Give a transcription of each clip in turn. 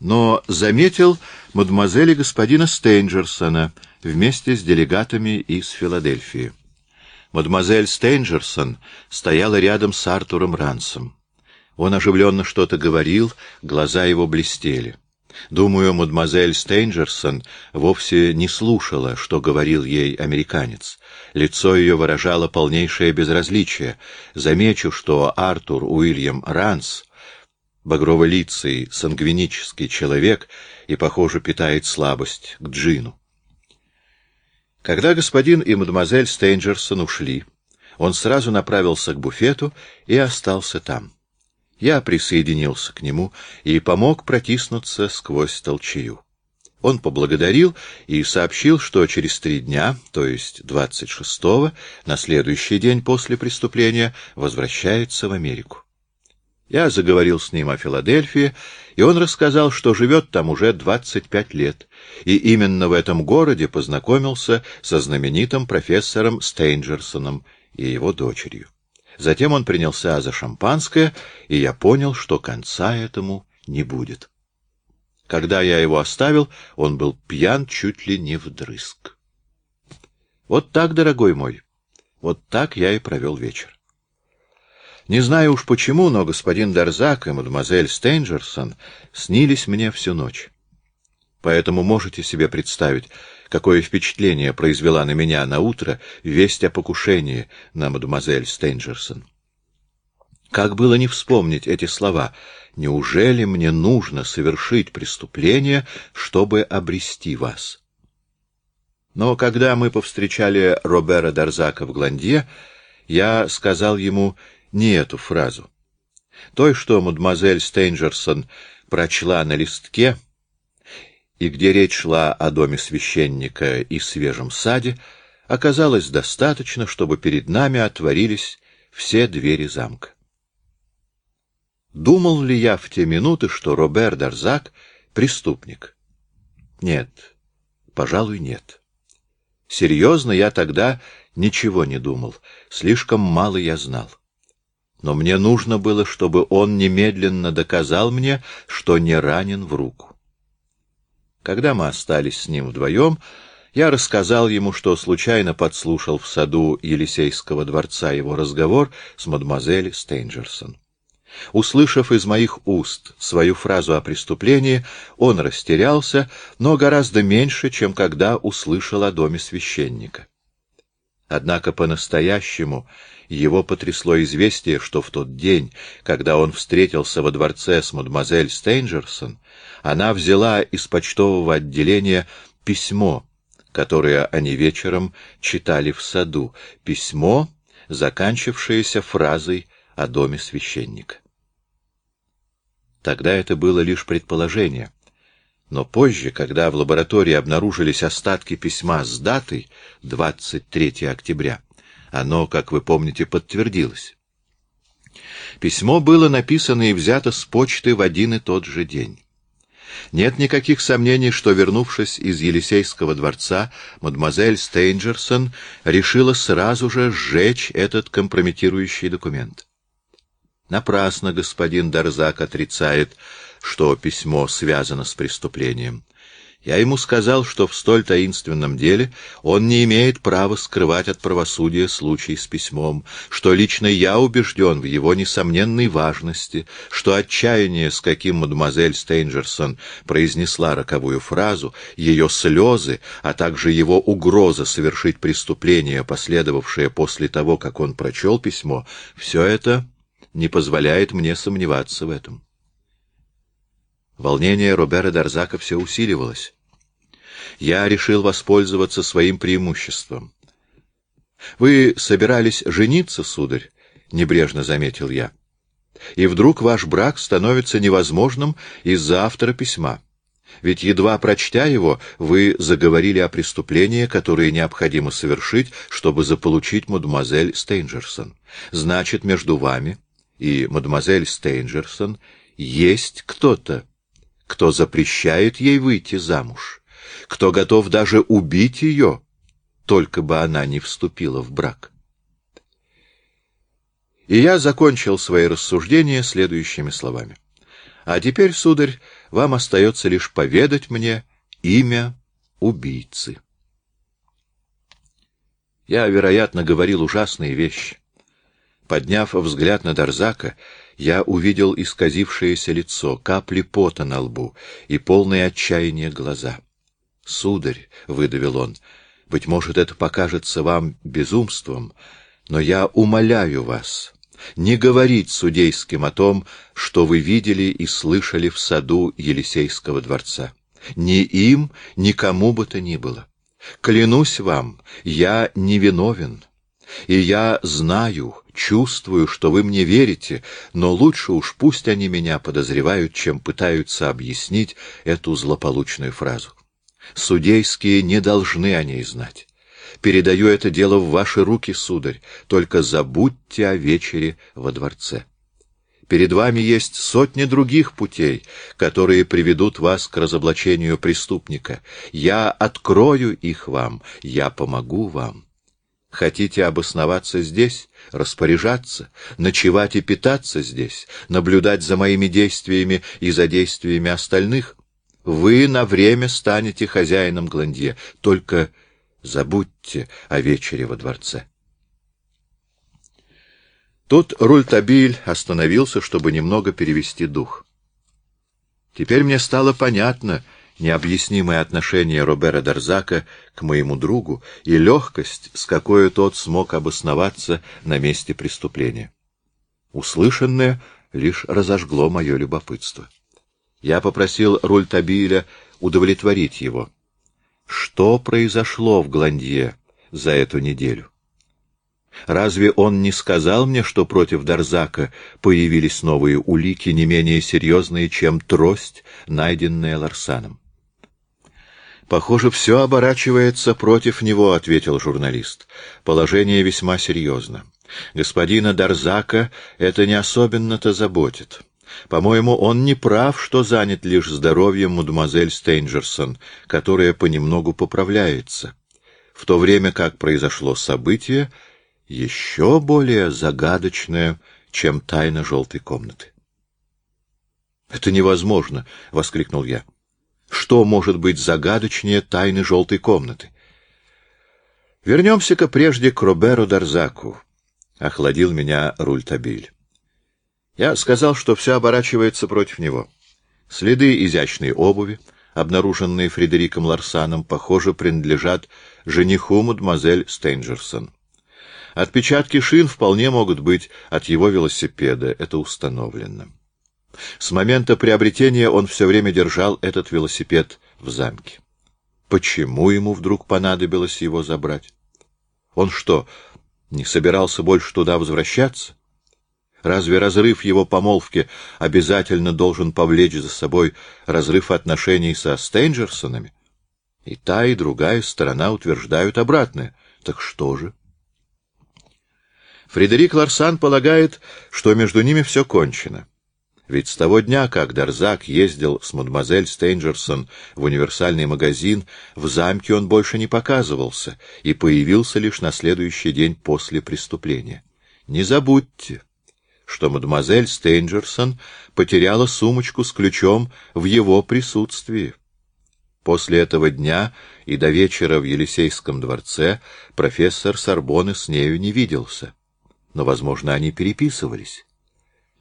но заметил мадемуазели господина Стейнджерсона вместе с делегатами из Филадельфии. Мадемуазель Стейнджерсон стояла рядом с Артуром Рансом. Он оживленно что-то говорил, глаза его блестели. Думаю, мадемуазель Стейнджерсон вовсе не слушала, что говорил ей американец. Лицо ее выражало полнейшее безразличие. Замечу, что Артур Уильям Ранс, багроволицый, сангвинический человек, и, похоже, питает слабость к джину. Когда господин и мадемуазель Стейнджерсон ушли, он сразу направился к буфету и остался там. Я присоединился к нему и помог протиснуться сквозь толчью. Он поблагодарил и сообщил, что через три дня, то есть 26-го, на следующий день после преступления, возвращается в Америку. Я заговорил с ним о Филадельфии, и он рассказал, что живет там уже 25 лет, и именно в этом городе познакомился со знаменитым профессором Стейнджерсоном и его дочерью. Затем он принялся за шампанское, и я понял, что конца этому не будет. Когда я его оставил, он был пьян чуть ли не вдрызг. Вот так, дорогой мой, вот так я и провел вечер. Не знаю уж почему, но господин Дарзак и мадемуазель Стейнджерсон снились мне всю ночь. Поэтому можете себе представить, какое впечатление произвела на меня на утро весть о покушении на мадемуазель Стейнджерсон. Как было не вспомнить эти слова? Неужели мне нужно совершить преступление, чтобы обрести вас? Но когда мы повстречали Робера Дарзака в Гландье, я сказал ему не эту фразу. Той, что мадемуазель Стейнджерсон прочла на листке, и где речь шла о доме священника и свежем саде, оказалось достаточно, чтобы перед нами отворились все двери замка. Думал ли я в те минуты, что Робер Дарзак — преступник? Нет, пожалуй, нет. Серьезно я тогда ничего не думал, слишком мало я знал. Но мне нужно было, чтобы он немедленно доказал мне, что не ранен в руку. Когда мы остались с ним вдвоем, я рассказал ему, что случайно подслушал в саду Елисейского дворца его разговор с мадемуазель Стейнджерсон. Услышав из моих уст свою фразу о преступлении, он растерялся, но гораздо меньше, чем когда услышал о доме священника. Однако по-настоящему его потрясло известие, что в тот день, когда он встретился во дворце с мадемуазель Стейнджерсон, она взяла из почтового отделения письмо, которое они вечером читали в саду, письмо, заканчившееся фразой о доме священника. Тогда это было лишь предположение. Но позже, когда в лаборатории обнаружились остатки письма с датой 23 октября, оно, как вы помните, подтвердилось. Письмо было написано и взято с почты в один и тот же день. Нет никаких сомнений, что, вернувшись из Елисейского дворца, мадемуазель Стейнджерсон решила сразу же сжечь этот компрометирующий документ. Напрасно господин Дарзак отрицает, что письмо связано с преступлением. Я ему сказал, что в столь таинственном деле он не имеет права скрывать от правосудия случай с письмом, что лично я убежден в его несомненной важности, что отчаяние, с каким мадемуазель Стейнджерсон произнесла роковую фразу, ее слезы, а также его угроза совершить преступление, последовавшее после того, как он прочел письмо, все это не позволяет мне сомневаться в этом. Волнение Робера Дарзака все усиливалось. Я решил воспользоваться своим преимуществом. — Вы собирались жениться, сударь? — небрежно заметил я. — И вдруг ваш брак становится невозможным из-за автора письма. Ведь, едва прочтя его, вы заговорили о преступлении, которое необходимо совершить, чтобы заполучить мадемуазель Стейнджерсон. Значит, между вами и мадемуазель Стейнджерсон есть кто-то, кто запрещает ей выйти замуж, кто готов даже убить ее, только бы она не вступила в брак. И я закончил свои рассуждения следующими словами. А теперь, сударь, вам остается лишь поведать мне имя убийцы. Я, вероятно, говорил ужасные вещи. Подняв взгляд на Дарзака, я увидел исказившееся лицо, капли пота на лбу и полные отчаяния глаза. — Сударь, — выдавил он, — быть может, это покажется вам безумством, но я умоляю вас не говорить судейским о том, что вы видели и слышали в саду Елисейского дворца. Ни им, ни кому бы то ни было. Клянусь вам, я невиновен. И я знаю, чувствую, что вы мне верите, но лучше уж пусть они меня подозревают, чем пытаются объяснить эту злополучную фразу. Судейские не должны о ней знать. Передаю это дело в ваши руки, сударь, только забудьте о вечере во дворце. Перед вами есть сотни других путей, которые приведут вас к разоблачению преступника. Я открою их вам, я помогу вам. Хотите обосноваться здесь, распоряжаться, ночевать и питаться здесь, наблюдать за моими действиями и за действиями остальных? Вы на время станете хозяином Гландье, только забудьте о вечере во дворце. Тут Рультабиль остановился, чтобы немного перевести дух. Теперь мне стало понятно необъяснимое отношение Робера Дарзака к моему другу и легкость, с какой тот смог обосноваться на месте преступления. Услышанное лишь разожгло мое любопытство. Я попросил Рультабиля удовлетворить его. Что произошло в Гландье за эту неделю? Разве он не сказал мне, что против Дарзака появились новые улики, не менее серьезные, чем трость, найденная Ларсаном? «Похоже, все оборачивается против него», — ответил журналист. «Положение весьма серьезно. Господина Дарзака это не особенно-то заботит. По-моему, он не прав, что занят лишь здоровьем мадемуазель Стейнджерсон, которая понемногу поправляется. В то время как произошло событие, еще более загадочное, чем тайна желтой комнаты. «Это невозможно!» — воскликнул я. «Что может быть загадочнее тайны желтой комнаты?» «Вернемся-ка прежде к Роберу Дарзаку», — охладил меня Рультабиль. Я сказал, что все оборачивается против него. Следы изящной обуви, обнаруженные Фредериком Ларсаном, похоже, принадлежат жениху мадемуазель Стейнджерсон. Отпечатки шин вполне могут быть от его велосипеда, это установлено. С момента приобретения он все время держал этот велосипед в замке. Почему ему вдруг понадобилось его забрать? Он что, не собирался больше туда возвращаться? Разве разрыв его помолвки обязательно должен повлечь за собой разрыв отношений со Стейнджерсонами? И та, и другая сторона утверждают обратное. Так что же? Фредерик Ларсан полагает, что между ними все кончено. Ведь с того дня, как Дарзак ездил с мадемуазель Стейнджерсон в универсальный магазин, в замке он больше не показывался и появился лишь на следующий день после преступления. Не забудьте, что мадемуазель Стейнджерсон потеряла сумочку с ключом в его присутствии. После этого дня и до вечера в Елисейском дворце профессор Сорбоны с нею не виделся но, возможно, они переписывались.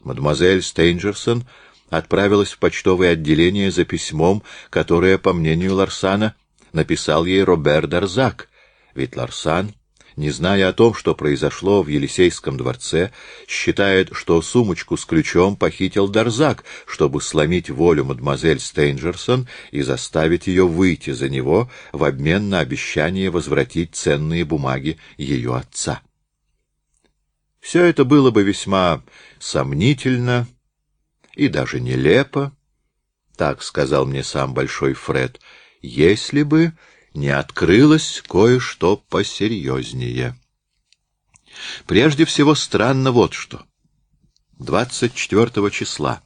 Мадемуазель Стейнджерсон отправилась в почтовое отделение за письмом, которое, по мнению Ларсана, написал ей Робер Дарзак, ведь Ларсан, не зная о том, что произошло в Елисейском дворце, считает, что сумочку с ключом похитил Дарзак, чтобы сломить волю мадемуазель Стейнджерсон и заставить ее выйти за него в обмен на обещание возвратить ценные бумаги ее отца. Все это было бы весьма сомнительно и даже нелепо, так сказал мне сам Большой Фред, если бы не открылось кое-что посерьезнее. Прежде всего странно вот что. 24 числа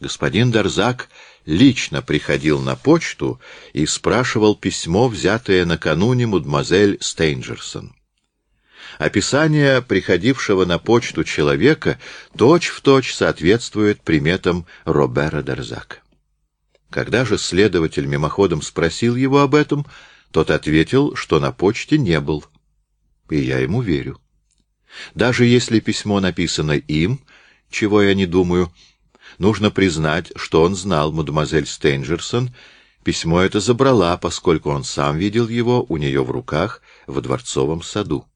господин Дарзак лично приходил на почту и спрашивал письмо, взятое накануне мадемуазель Стейнджерсон. Описание приходившего на почту человека точь-в-точь точь соответствует приметам Робера Дерзака. Когда же следователь мимоходом спросил его об этом, тот ответил, что на почте не был. И я ему верю. Даже если письмо написано им, чего я не думаю, нужно признать, что он знал мадемуазель Стейнджерсон, письмо это забрала, поскольку он сам видел его у нее в руках во дворцовом саду.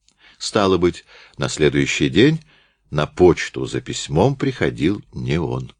Стало быть, на следующий день на почту за письмом приходил не он.